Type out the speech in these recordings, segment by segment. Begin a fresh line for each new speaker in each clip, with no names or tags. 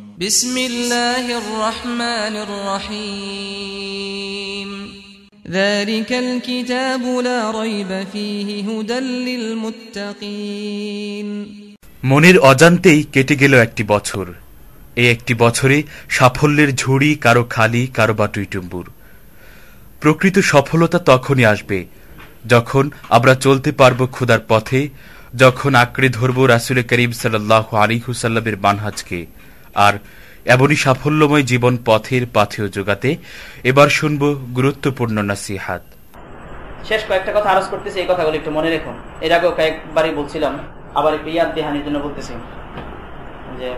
بسم الله الرحمن الرحيم ذلك الكتاب لا ريب فيه هدى للمتقين
মনের অজান্তেই কেটে গেল একটি বছর এই একটি বছরে সাফল্যের ঝুড়ি কারো খালি কারো বা টুইটুম্বুর প্রকৃত সফলতা তখনই আসবে যখন আমরা চলতে পারব ক্ষুদার পথে যখন আঁকড়ে ধরব রাসুল করিম সাল্লাহ আলিহুসাল্লামের মানহাজকে আর এমনই সাফল্যময় জীবন পথের পাথেও যোগাতে এবার শুনব গুরুত্বপূর্ণ নাসিহাত।
শেষ কয়েকটা কথা আরজ করতেছি, এই কথাগুলো একটু মনে রেখুন এর আগেও কয়েকবারই বলছিলাম, আবার একটু ইয়াদ দেহানির জন্য বলতেছি। যে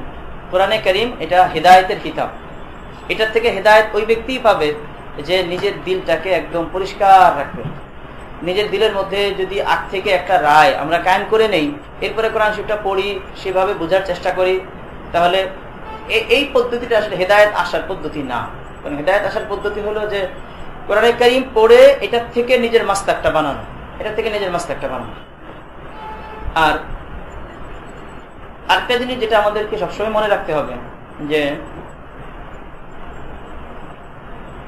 কোরআনে করিম এটা হেদায়তের কিতাব। এটার থেকে হেদায়ত ওই ব্যক্তিই পাবে যে নিজের দিলটাকে একদম পরিষ্কার রাখবে। নিজের দিলের মধ্যে যদি আগ থেকে একটা রায় আমরা কায়েম করে নেই, এরপরে কোরআন শিবটা পড়ি, সেভাবে বোঝার চেষ্টা করি, তাহলে এই পদ্ধতিটা আসলে হেদায়ত আসার পদ্ধতি না। কারণ হেদায়ত আসার পদ্ধতি হলো যে, কোরআনে করিম পড়ে এটার থেকে নিজের মাস্তাকটা বানানো। এটার থেকে নিজের মাস্তাকটা বানানো। আর আরেকটা জিনিস যেটা আমাদেরকে সবসময় মনে রাখতে হবে, যে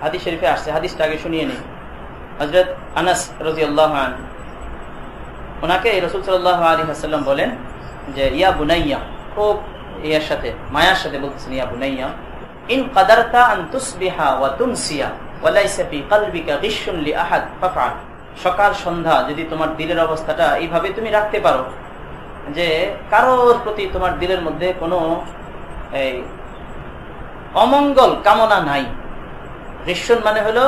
হাদিস শরীফে আসছে, হাদিসটা আগে শুনিয়ে নেই। হজরত আনাস রাজি আল্লাহ ওনাকে রসুল সাল্লাহ আলী হাসাল্লাম বলেন যে, ইয়া বুনাইয়া, খুব ইয়ার সাথে, মায়ার সাথে বলতেছেন, ইয়া বুনাইয়া, ইন কাদারতা আন তুসবিহা ওয়া তুমসিয়া ওয়ালাইসা ফি কলবিকা গিশুন লি আহাদ, ফাফআল। সকাল, সন্ধ্যা, যদি তোমার দিলের অবস্থাটা এইভাবে তুমি রাখতে পারো, যে কারোর প্রতি তোমার দিলের মধ্যে কোনো এই অমঙ্গল কামনা নাই। ঋষণ মানে হলো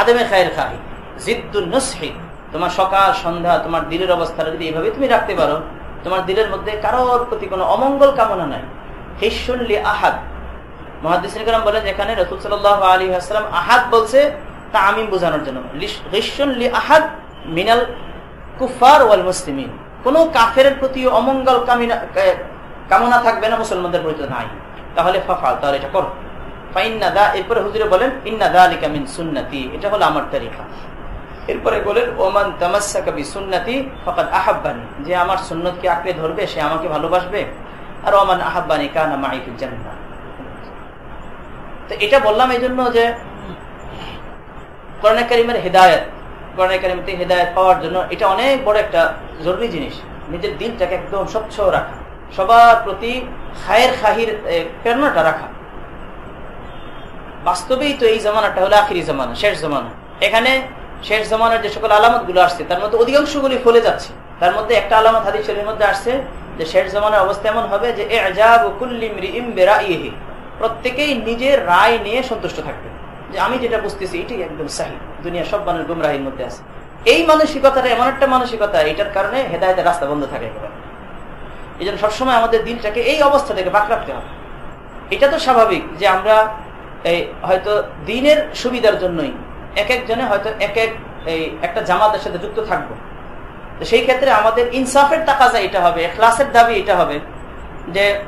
আদেমে খায়ের খাহি জিদ্দুল নসহি। তোমার সকাল, সন্ধ্যা, তোমার দিলের অবস্থাটা যদি এইভাবে তুমি রাখতে পারো তোমার দিলের মধ্যে কারোর প্রতি কোনো অমঙ্গল কামনা নাই। হিসুল্লি আহাদ। মহাদিসাম বলেন রসুল সাল আলী আসসালাম আহাদ বলছে, তা আমি বোঝানোর জন্য। রিসুল্লি আহাদ মিনাল কুফার ওয়াল মুসলিমিন। কোন কাফের প্রতি অমঙ্গল কামিনা কামনা থাকবে না, মুসলমানদের প্রতি নাই। তাহলে ফাফাল, তাহলে এটা করো। এরপরে হুজুরে বলেন, ইন্না দা আলিকা মিন সুন্নতি। এটা হলো আমার তারিখা এরপরে বলেন, ওমান তামাসাকাবি সুন্নতি ফকাত আহাব্বানি। যে আমার সুন্নতকে আঁকড়ে ধরবে, সে আমাকে ভালোবাসবে। আর ওমান আহাব্বানি কানা মাইফিল জান্নাত তো এটা বললাম এই জন্য যে করোনা কারিমের হেদায়ত করোনা কারিমতে হেদায়ত পাওয়ার জন্য এটা অনেক বড় একটা জরুরি জিনিস। নিজের দিলটাকে একদম স্বচ্ছ রাখা। সবার প্রতি খায়ের খাহির প্রেরণাটা রাখা। বাস্তবেই তো এই জামানাটা হলো আখিরি জামানা, শেষ জামানা। এখানে শেষ জামানার যে সকল আলামতগুলো আসছে, তার মধ্যে অধিকাংশগুলি ফলে যাচ্ছে। তার মধ্যে একটা আলামত হাদিস শরীর মধ্যে আসছে যে শেষ জামানার অবস্থা এমন হবে যে প্রত্যেকেই নিজের রায় নিয়ে সন্তুষ্ট থাকবে। যে আমি যেটা বুঝতেছি, এটাই একদম সাহি। দুনিয়া সব মানুষ গুমরাহির মধ্যে আছে। এই মানসিকতাটা এমন একটা মানসিকতা, এটার কারণে হেদায়তের রাস্তা বন্ধ থাকে একেবারে। এই জন্য সবসময় আমাদের দিনটাকে এই অবস্থা থেকে বাক রাখতে হবে। এটা তো স্বাভাবিক যে আমরা, এই হয়তো দিনের সুবিধার জন্যই এক একজনে হয়তো এক এক এই একটা জামাতের সাথে যুক্ত থাকব। তো সেই ক্ষেত্রে আমাদের ইনসাফের তাকাজা এটা হবে ক্লাসের দাবি এটা হবে যে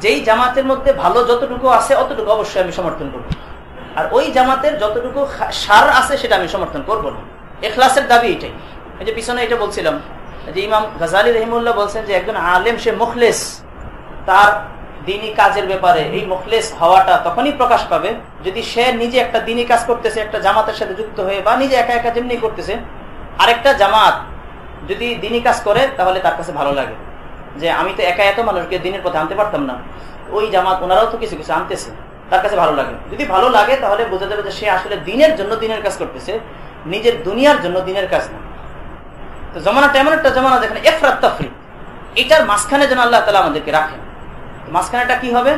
যেই জামাতের মধ্যে ভালো যতটুকু আছে অতটুকু অবশ্যই আমি সমর্থন করব। আর ওই জামাতের যতটুকু সার আছে সেটা আমি সমর্থন করব না। এখলাসের দাবি এটাই। যে পিছনে এটা বলছিলাম যে ইমাম গাজালি রহিমুল্লাহ বলছেন যে একজন আলেম, সে মুখলেস, তার দিনী কাজের ব্যাপারে এই মুখলেস হওয়াটা তখনই প্রকাশ পাবে যদি সে নিজে একটা দিনী কাজ করতেছে, একটা জামাতের সাথে যুক্ত হয়ে বা নিজে একা একা যেমনি করতেছে, আরেকটা জামাত যদি দিনী কাজ করে, তাহলে তার কাছে ভালো লাগে। যে আমি তো একা এত মানুষকে দিনের পথে আনতে পারতাম না। ওই জামাত, ওনারাও তো কিছু কিছু আনতেছে, তার কাছে ভালো লাগে। যদি ভালো লাগে, তাহলে বোঝা যাবে যে সে আসলে দিনের জন্য দিনের কাজ করতেছে, নিজের দুনিয়ার জন্য দিনের কাজ না। তো জমানাটা এমন একটা জমানা যেখানে এফরাত তফরি এটার মাঝখানে যেন আল্লাহ তালা আমাদেরকে রাখেন। মাঝখানেটা কি হবে?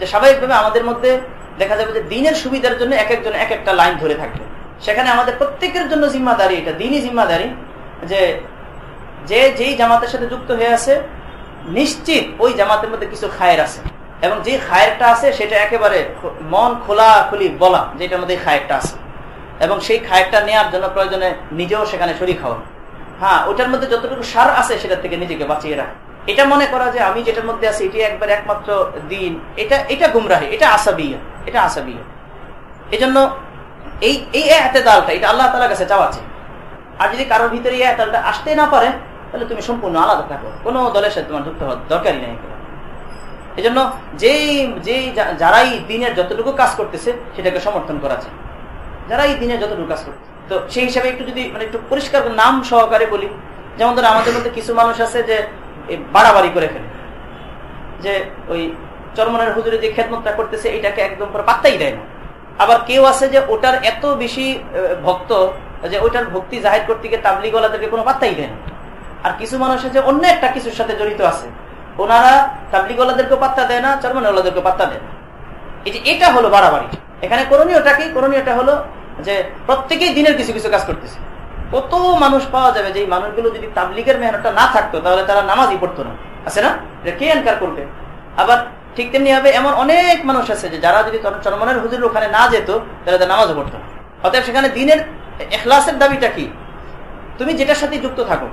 যে স্বাভাবিকভাবে আমাদের মধ্যে দেখা যাবে যে দিনের সুবিধার জন্য এক একজন এক একটা লাইন ধরে থাকবে সেখানে আমাদের প্রত্যেকের জন্য জিম্মাদারি এটা, দিনই জিম্মাদারি যে যে যেই জামাতের সাথে যুক্ত হয়ে আছে, নিশ্চিত ওই জামাতের মধ্যে কিছু খায়ের আছে। এবং যে খায়েরটা আছে, সেটা একেবারে মন খোলা খুলি বলা যেটার মধ্যে খায়েরটা আছে। এবং সেই খায়েরটা নেওয়ার জন্য প্রয়োজনে নিজেও সেখানে শরীর খাওয়া হ্যাঁ ওটার মধ্যে যতটুকু সার আছে সেটা থেকে নিজেকে বাঁচিয়ে রাখা। এটা মনে করা যে আমি যেটার মধ্যে আছি, এটি একবার একমাত্র দিন। এটা এটা গুমরাহি, এটা আসাবিয়া এটা আসাবিয়া। এই জন্য এই এই এতেদালটা, এটা আল্লাহ তালার কাছে চাওয়াচ্ছে আর যদি কারোর ভিতরে এই এতেদালটা আসতে না পারে, তাহলে তুমি সম্পূর্ণ আলাদা থাকো। কোনো দলের সাথে তোমার যুক্ত হওয়ার দরকারই নেই এই জন্য যেই যেই যারাই দিনের যতটুকু কাজ করতেছে, সেটাকে সমর্থন করা যায় যারাই দিনের যতটুকু কাজ করতেছে। তো সেই হিসাবে একটু যদি মানে একটু পরিষ্কার নাম সহকারে বলি, যেমন ধরো আমাদের মধ্যে কিছু মানুষ আছে যে বাড়াবাড়ি করে ফেলে। যে ওই চরমনের হুজুরে যে খেদমতটা করতেছে, এটাকে একদম পাত্তাই দেয় না। আবার কেউ আছে যে ওটার এত বেশি ভক্ত যে ওইটার ভক্তি জাহির করতে গিয়ে তাবলিগলাদেরকে কোনো পাত্তাই দেয় না। আর কিছু মানুষ আছে, অন্য একটা কিছুর সাথে জড়িত আছে। ওনারা তাবলিগলাদেরকেও পাত্তা দেয় না চরমনওয়ালাদেরকেও পাত্তা দেয় না। এই যে এটা হলো বাড়াবাড়ি। এখানে করণীয়টা কি? করণীয়টা হলো যে প্রত্যেকেই দিনের কিছু কিছু কাজ করতেছে। কত মানুষ পাওয়া যাবে যে মানুষগুলো যদি তাবলিগের মেহনতটা না থাকতো, তাহলে তারা নামাজই পড়তো না। আছে না? কে এনকার করবে? আবার ঠিক তেমনি হবে এমন অনেক মানুষ আছে যে যারা যদি চরমনের হুজুর ওখানে না যেত, তাহলে তারা নামাজও পড়তো না। অতএব সেখানে দিনের এখলাসের দাবিটা কি? তুমি যেটার সাথে যুক্ত থাকো,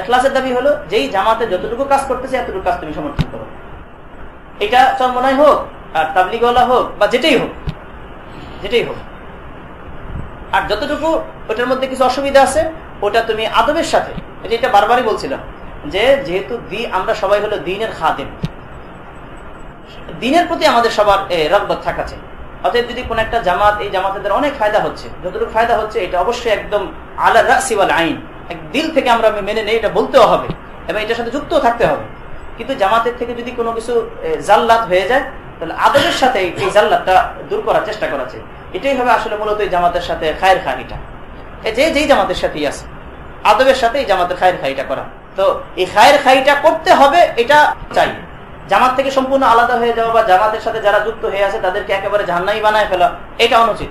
এখলাসের দাবি হলো যেই জামাতে যতটুকু কাজ করতেছে এতটুকু কাজ তুমি সমর্থন করো। এটা চরমনাই হোক, আর তাবলিগলা হোক, বা যেটাই হোক যেটাই হোক। আর যতটুকু ওটার মধ্যে কিছু অসুবিধা আছে, ওটা তুমি আদবের সাথে এটা বারবারই বলছিলাম, যে যেহেতু দি, আমরা সবাই হলো দিনের খাদেম। দিনের প্রতি আমাদের সবার রগবত থাকা চাই। অতএব যদি কোন একটা জামাত, এই জামাতের অনেক ফায়দা হচ্ছে। যতটুকু ফায়দা হচ্ছে, এটা অবশ্যই একদম আলা রাসিওয়াল আইন। এক দিল থেকে আমরা মেনে নেই, এটা বলতেও হবে, এবং এটার সাথে যুক্ত থাকতে হবে। কিন্তু জামাতের থেকে যদি কোনো কিছু জাল্লাত হয়ে যায়, তাহলে আদবের সাথে এই জাল্লাতটা দূর করার চেষ্টা করা চাই। এটাই হবে আসলে মূলত জামাতের সাথে খায়ের খাহিটা যে যেই জামাতের সাথেই আছে, আদবের সাথে এই জামাতের খায়ের খাইটা করা। তো এই খায়ের খাইটা করতে হবে, এটা চাই। জামাত থেকে সম্পূর্ণ আলাদা হয়ে যাওয়া বা জামাতের সাথে যারা যুক্ত হয়ে আছে, তাদেরকে একেবারে জাহান্নাই বানায় ফেলা, এটা অনুচিত।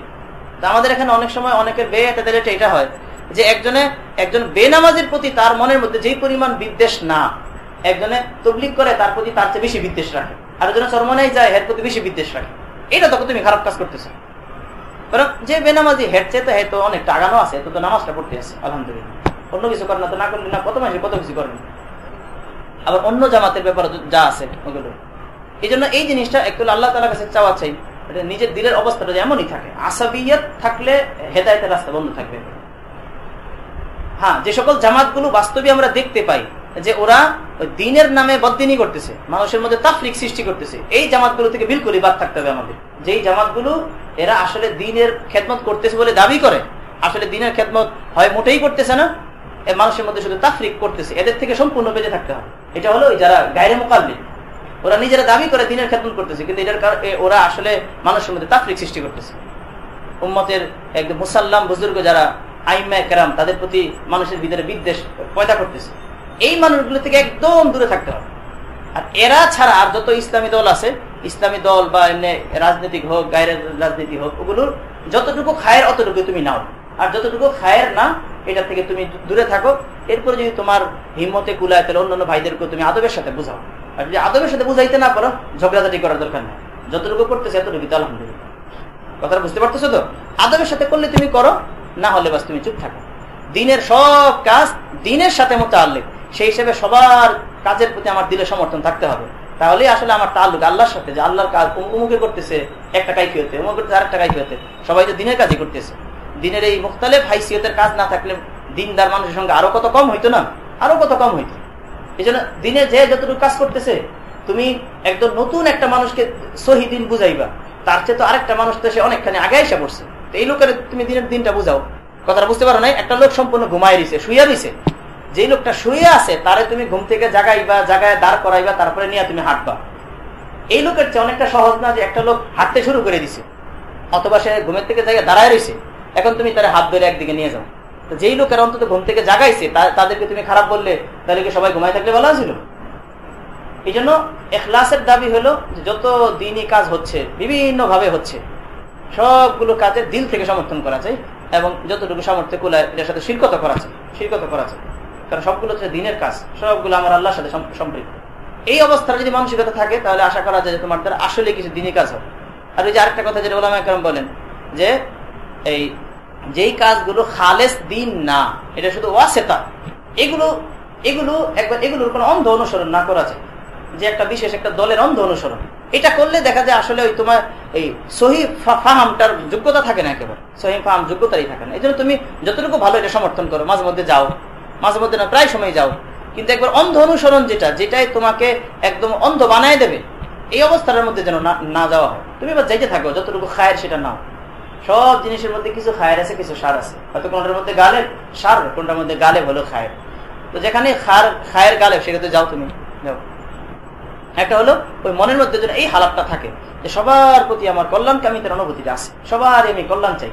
আমাদের এখানে অনেক সময় অনেকের বে এটাদের এটা হয়, যে একজনে একজন বেনামাজের প্রতি তার মনের মধ্যে যেই পরিমাণ বিদ্বেষ না, একজনে তবলিক করে তার প্রতি তার চেয়ে বেশি বিদ্বেষ রাখে। আর একজনে চরমনাই যায় হের প্রতি বেশি বিদ্বেষ রাখে। এটা তখন তুমি খারাপ কাজ করতেছ। যে বেনামাজি চেয়ে তো হেতো অনেক টাগানো আছে তো নামাজটা পড়তে আছে, আলহামদুলিল্লাহ। অন্য কিছু করে না তো, না করলে না, কত মাসে কত কিছু করেন? আবার অন্য জামাতের ব্যাপারে যা আছে, ওগুলো। এই জন্য এই জিনিসটা একটু আল্লাহ তালার কাছে চাওয়া চাই নিজের দিলের অবস্থাটা এমনই থাকে। আসাবিয়ত থাকলে হেদায়তের রাস্তা বন্ধ থাকবে। হ্যাঁ যে সকল জামাতগুলো বাস্তবে আমরা দেখতে পাই, যে ওরা দিনের নামে বদিনী করতেছে, মানুষের মধ্যে তাফরিক সৃষ্টি করতেছে, এই জামাতগুলো থেকে বিলকুলই বাদ থাকতে হবে আমাদের। যেই জামাতগুলো এরা আসলে দিনের খেদমত করতেছে বলে দাবি করে। আসলে দিনের খেদমত হয় মোটেই করতেছে না মানুষের মধ্যে শুধু তাফরিক করতেছে। এদের থেকে সম্পূর্ণ বেঁচে থাকতে হবে। এটা হলো যারা গায়ের মোকাল্লি ওরা নিজেরা দাবি করে দিনের খেদমত করতেছে, কিন্তু এটার কারণে ওরা আসলে মানুষের মধ্যে তাফরিক সৃষ্টি করতেছে। উম্মতের একদম মুসাল্লাম বুজুর্গ যারা আইমা কেরাম, তাদের প্রতি মানুষের ভিতরে বিদ্বেষ পয়দা করতেছে। এই মানুষগুলো থেকে একদম দূরে থাকতে হবে। আর এরা ছাড়া আর যত ইসলামী দল আছে ইসলামী দল বা এমনি রাজনৈতিক হোক, গায়ের রাজনীতি হোক, ওগুলোর যতটুকু খায়ের অতটুকু তুমি নাও। আর যতটুকু খায়ের না এটা থেকে তুমি দূরে থাকো। এরপরে যদি তোমার হিম্মতে কুলায়, তাহলে অন্যান্য ভাইদেরকে তুমি আদবের সাথে বুঝাও। আর যদি আদবের সাথে বুঝাইতে না পারো, ঝগড়াঝাটি করার দরকার নেই। যতটুকু করতেছে এতটুকু তো আলহামদুলিল্লাহ। কথাটা বুঝতে পারতেছো তো? আদবের সাথে করলে তুমি করো, না হলে বাস তুমি চুপ থাকো। দিনের সব কাজ দিনের সাথে মতো আনলে সেই হিসেবে সবার কাজের প্রতি আমার দিলে সমর্থন থাকতে হবে। তাহলে আসলে আমার তাল্লুক আল্লাহর সাথে যে আল্লাহর কাজ উমুকে করতেছে, একটা কাই হতে উমুক করতেছে আরেকটা কাই হতে সবাই তো দিনের কাজই করতেছে। দিনের এই মুখতালেফ হাইসিয়তের কাজ না থাকলে দিনদার মানুষের সঙ্গে আরও কত কম হইতো না? আরও কত কম হইতো? এই জন্য দিনে যে যতটুকু কাজ করতেছে, তুমি একদম নতুন একটা মানুষকে সহি দিন বুঝাইবা। তার চেয়ে তো আরেকটা মানুষ তো সে অনেকখানি আগে এসে পড়ছে। এই লোকের তুমি দিনের দিনটা বুঝাও। কথাটা বুঝতে পারো না একটা লোক সম্পূর্ণ ঘুমাই দিছে শুয়ে দিছে যে লোকটা শুয়ে আছে, তারে তুমি ঘুম থেকে জাগাইবা, জাগায় দাঁড় করাইবা, তারপরে নিয়ে তুমি হাঁটবা। এই লোকের চেয়ে অনেকটা সহজ না যে একটা লোক হাঁটতে শুরু করে দিছে, অথবা সে ঘুমের থেকে জায়গায় দাঁড়ায় রয়েছে এখন তুমি তার হাত ধরে একদিকে নিয়ে যাও। তো যেই লোকের অন্তত ঘুম থেকে জাগাইছে তাদেরকে তুমি খারাপ বললে, তাহলে সবাই ঘুমাই থাকলে ভালো ছিল এই জন্য এখলাসের দাবি হলো যে যত দিনই কাজ হচ্ছে বিভিন্ন ভাবে হচ্ছে, সবগুলো কাজের দিল থেকে সমর্থন করা যায় এবং যতটুকু সামর্থ্য কুলায়, এটার সাথে শিরকত করা যায় শিরকত করা যায় কারণ সবগুলো হচ্ছে দিনের কাজ, সবগুলো আমার আল্লাহর সাথে সম্পৃক্ত। এই অবস্থার যদি মানসিকতা থাকে, তাহলে আশা করা যায় যে তোমার দ্বারা আসলে কিছু দিনই কাজ হবে। আর ওই যে আরেকটা কথা যেটা ওলামা একরম বলেন, যে এই যেই কাজগুলো খালেস দিন না, এটা শুধু ওয়াসেতা। এগুলো এগুলো একবার, এগুলোর কোনো অন্ধ অনুসরণ না করা যায়। যে একটা বিশেষ একটা দলের অন্ধ অনুসরণ। এটা করলে দেখা যায় আসলে ওই তোমার এই সহি ফাহামটার যোগ্যতা থাকে না একেবারে। সহি ফাহাম যোগ্যতাই থাকে না। এই তুমি যতটুকু ভালো এটা সমর্থন করো, মাঝে মধ্যে যাও। মাঝে মধ্যে না প্রায় সময় যাও। কিন্তু একবার অন্ধ অনুসরণ যেটা, যেটাই তোমাকে একদম অন্ধ বানায় দেবে, এই অবস্থার মধ্যে যেন না- যাওয়া হয়। তুমি এবার যাইতে থাকো, যতটুকু খায়ের সেটা নাও। সব জিনিসের মধ্যে কিছু খায়ের আছে, কিছু সার আছে। হয়তো কোনটার মধ্যে গালে সার, কোনটার মধ্যে গালে হলো খায়ের। তো যেখানে খার, খায়ের গালে সেখানে যাও তুমি, যাও। একটা হলো, ওই মনের মধ্যে যেন এই হালাতটা থাকে, যে সবার প্রতি আমার কল্যাণকামিতার অনুভূতিটা আছে। সবার আমি কল্যাণ চাই।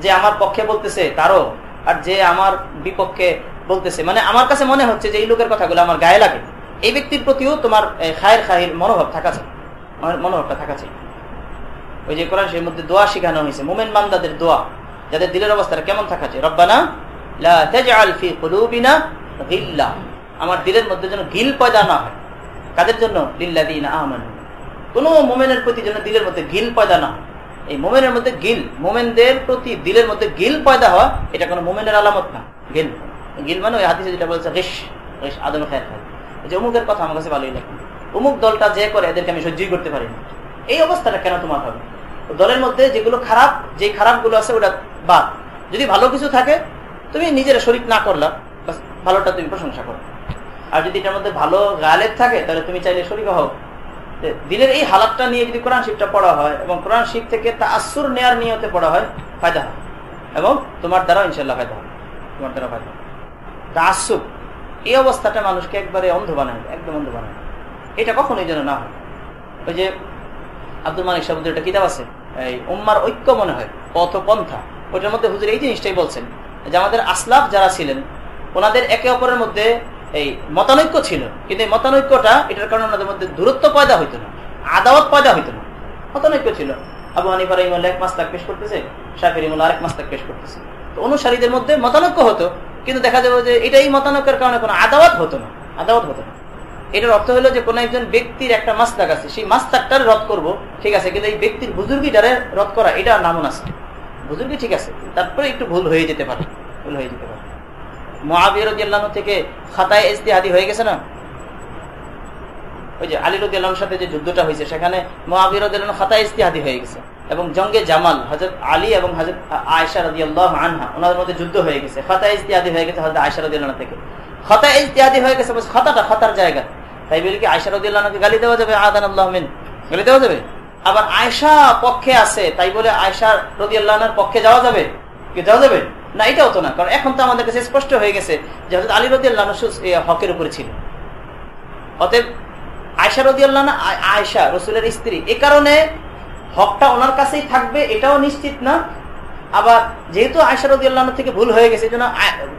যে আমার পক্ষে বলতেছে তারও, আর যে আমার বিপক্ষে বলতেছে মানে আমার কাছে মনে হচ্ছে যে এই লোকের কথাগুলো আমার গায়ে লাগে। এই ব্যক্তির প্রতিও তোমার খায়ের খায়ের মনোভাব থাকা চাই। মনোভাবটা থাকা চাই। ওই যে কোরআন সেই মধ্যে দোয়া শিখানো হয়েছে, মোমেন বান্দাদের দোয়া, যাদের দিলের অবস্থাটা কেমন থাকা চাই? রব্বানা আমার দিলের মধ্যে যেন গিল পয়দা না হয়। কাদের জন্য? লিল্লা দিন আমানু। কোন মোমেনের প্রতি যেন দিলের মধ্যে গিল পয়দা না এই মোমেনের মধ্যে গিল, মোমেনদের প্রতি দিলের মধ্যে গিল পয়দা হওয়া, এটা কোনো মোমেনের আলামত না। গিল। গিল মানে ওই হাদিসে যেটা বলছে রিস রিস আদম খায় খায়। এই যে অমুকের কথা আমার কাছে ভালোই লাগে। অমুক দলটা যে করে এদেরকে আমি সহ্যই করতে পারি না। এই অবস্থাটা কেন তোমার হবে? দলের মধ্যে যেগুলো খারাপ যে খারাপগুলো আছে ওটা বাদ। যদি ভালো কিছু থাকে, তুমি নিজের শরিক না করলা ভালোটা তুমি প্রশংসা করো। আর যদি এটার মধ্যে ভালো গালেব থাকে, তাহলে তুমি চাইলে শরিক হও। দিনের এই হালাতটা নিয়ে যদি কোরআন শিবটা পড়া হয় এবং কোরআন শিব থেকে তা আসুর নেয়ার নিয়তে পড়া হয়, ফায়দা হয় এবং তোমার দ্বারা ইনশাল্লাহ ফায়দা হবে। তোমার দ্বারা ফায়দা হবে এই অবস্থাটা মানুষকে একবারে অন্ধ বানায়, একদম অন্ধ বানায়। এটা কখনোই যেন না হয়। ওই যে আব্দুল মালিক সাহুদের একটা কিতাব আছে, এই উম্মার ঐক্য মনে হয় পথ পন্থা ওইটার মধ্যে হুজুর এই জিনিসটাই বলছেন, যে আমাদের আসলাফ যারা ছিলেন, ওনাদের একে অপরের মধ্যে এই মতানৈক্য ছিল, কিন্তু এই মতানৈক্যটা, এটার কারণে ওনাদের মধ্যে দূরত্ব পয়দা হইতো না, আদাওয়াত পয়দা হইতো না। মতানৈক্য ছিল। আবু হানিফা রহিমুল্লাহ এক মাস্তাক পেশ করতেছে, শাফি রহিমুল্লাহ আরেক মাস্তাক পেশ করতেছে। তো অনুসারীদের মধ্যে মতানৈক্য হতো কিন্তু দেখা যাবে যে এটাই মতানৈক্যের কারণে কোনো আদাওয়াত হতো না, আদাওয়াত হতো না। এটার অর্থ হলো যে কোন একজন ব্যক্তির একটা মাস্তাক আছে, সেই মাস্তাকটার রদ করব, ঠিক আছে, কিন্তু এই ব্যক্তির বুজুর্গিটারে রদ করা, এটা নামন আছে বুজুর্গি ঠিক আছে, তারপরে একটু ভুল হয়ে যেতে পারে, ভুল হয়ে যেতে পারে। মহাবীর থেকে খাতায় ইস্তেহাদি হয়ে গেছে না? ওই যে আলী রুদ্দার সাথে যে যুদ্ধটা হয়েছে, সেখানে মহাবীর খাতায় ইস্তেহাদি হয়ে গেছে। এবং জঙ্গে জামাল হজরত আলী এবং হজরত আয়সা রদি আল্লাহ আনহা, ওনাদের মধ্যে যুদ্ধ হয়ে গেছে। খাতা ইস্তেহাদি হয়ে গেছে হজরত আয়সা রদি থেকে। খতা ইস্তেহাদি হয়ে গেছে খতাটা খতার জায়গা। তাই বলি কি আয়সা রদি আল্লাহকে গালি দেওয়া যাবে? আদান আল্লাহ মিন। গালি দেওয়া যাবে? আবার আয়সা পক্ষে আছে, তাই বলে আয়সা রদি আল্লাহর পক্ষে যাওয়া যাবে? কি, যাওয়া যাবে? না, এটাও তো না, কারণ এখন তো আমাদের কাছে স্পষ্ট হয়ে গেছে যে হজরত আলী রদি আল্লাহ হকের উপরে ছিল। অতএব আয়সা রদি আল্লাহ আয়সা রসুলের স্ত্রী, এ কারণে হকটা ওনার কাছেই থাকবে, এটাও নিশ্চিত না। আবার যেহেতু আয়সা রদি আল্লাহ থেকে ভুল হয়ে গেছে জন্য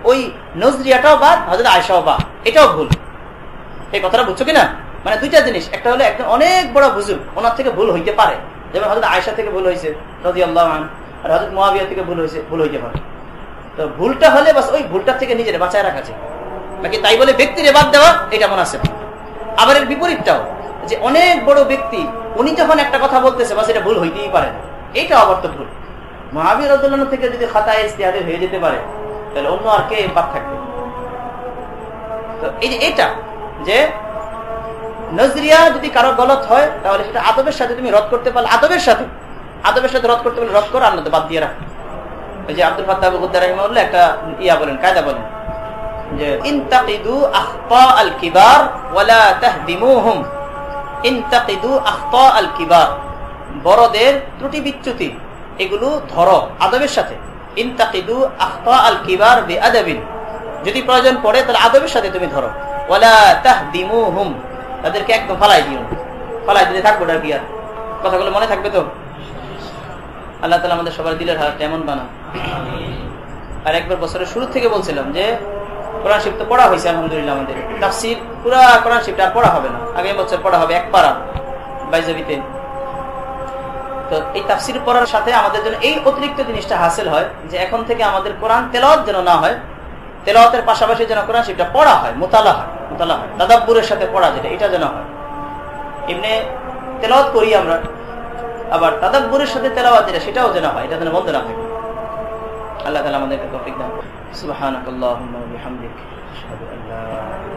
ওই নজরিয়াটাও বাদ হজরত আয়সাও বাদ। এটাও ভুল। এই কথাটা বুঝছ কিনা? মানে দুইটা জিনিস। একটা হলো একদম অনেক বড় বুজুর্গ, ওনার থেকে ভুল হইতে পারে। যেমন হজরত আয়সা থেকে ভুল হয়েছে রদি আল্লাহ আর হজরত মহাবিয়া থেকে ভুল হয়েছে ভুল হইতে পারে। তো ভুলটা হলে বাস ওই ভুলটা থেকে নিজের বাঁচায় রাখা যায়। নাকি তাই বলে ব্যক্তিরে বাদ দেওয়া, এটা মনে আছে আবার এর বিপরীতটাও। যে অনেক বড় ব্যক্তি, উনি যখন একটা কথা বলতেছে, বাস এটা ভুল হইতেই পারে। এইটা আবার তো ভুল। মহাবীর রদুল্লাহ থেকে যদি খাতায় ইস্তেহারে হয়ে যেতে পারে, তাহলে অন্য আর কে বাদ থাকবে? তো এই যে এটা, যে নজরিয়া যদি কারও গলত হয়, তাহলে সেটা আদবের সাথে তুমি রদ করতে পারলে, আদবের সাথে আদবের সাথে রদ করতে পারলে রদ করো, আর বাদ দিয়ে রাখো। ওই যে আব্দুল ফাত্তাহ গুদ্দার রহিমাউল্লাহ একটা ইয়া বলেন, কায়দা বলেন, যে ইনতাকিদু আখতা আল কিবার ওয়ালা তাহদিমুহুম। বড়দের ত্রুটি বিচ্যুতি, এগুলো ধরো আদবের সাথে। ইনতাকিদু আখতা আল কিবার বিআদাবিন। যদি প্রয়োজন পড়ে, তাহলে আদবের সাথে তুমি ধরো। ওয়ালা তাহদিমুহুম। তাদেরকে একদম ফালাই দিও। ফালাই দিলে থাকব না কি আর। কথাগুলো মনে থাকবে তো? আল্লাহ তালা আমাদের সবার দিলের হাত এমন বানান। আর একবার বছরের শুরু থেকে বলছিলাম যে কোরআন শিব তো পড়া হয়েছে, আলহামদুলিল্লাহ আমাদের। তাফসির কোরআন শিবটা আর পড়া হবে না। আগামী বছর পড়া হবে এক পারা বাইজাবিতে। তো এই তাফসির পড়ার সাথে আমাদের জন্য এই অতিরিক্ত জিনিসটা হাসিল হয় যে এখন থেকে আমাদের কোরআন তেলাওয়াত যেন না হয়, তেলাওয়াতের পাশাপাশি যেন কোরআন শিবটা পড়া হয় মোতালা হয় মোতালা হয় দাদাব্বুরের সাথে পড়া যেটা, এটা যেন হয়। এমনি তেলাওয়াত করি আমরা, আবার তাদাব্বুরের সাথে তেলাওয়াত যেটা, সেটাও যেন হয়, এটা যেন বন্ধ না থাকে। আল্লাহ তালা আমাদেরকে দান سبحانك اللهم وبحمدك أشهد أن لا إله إلا أنت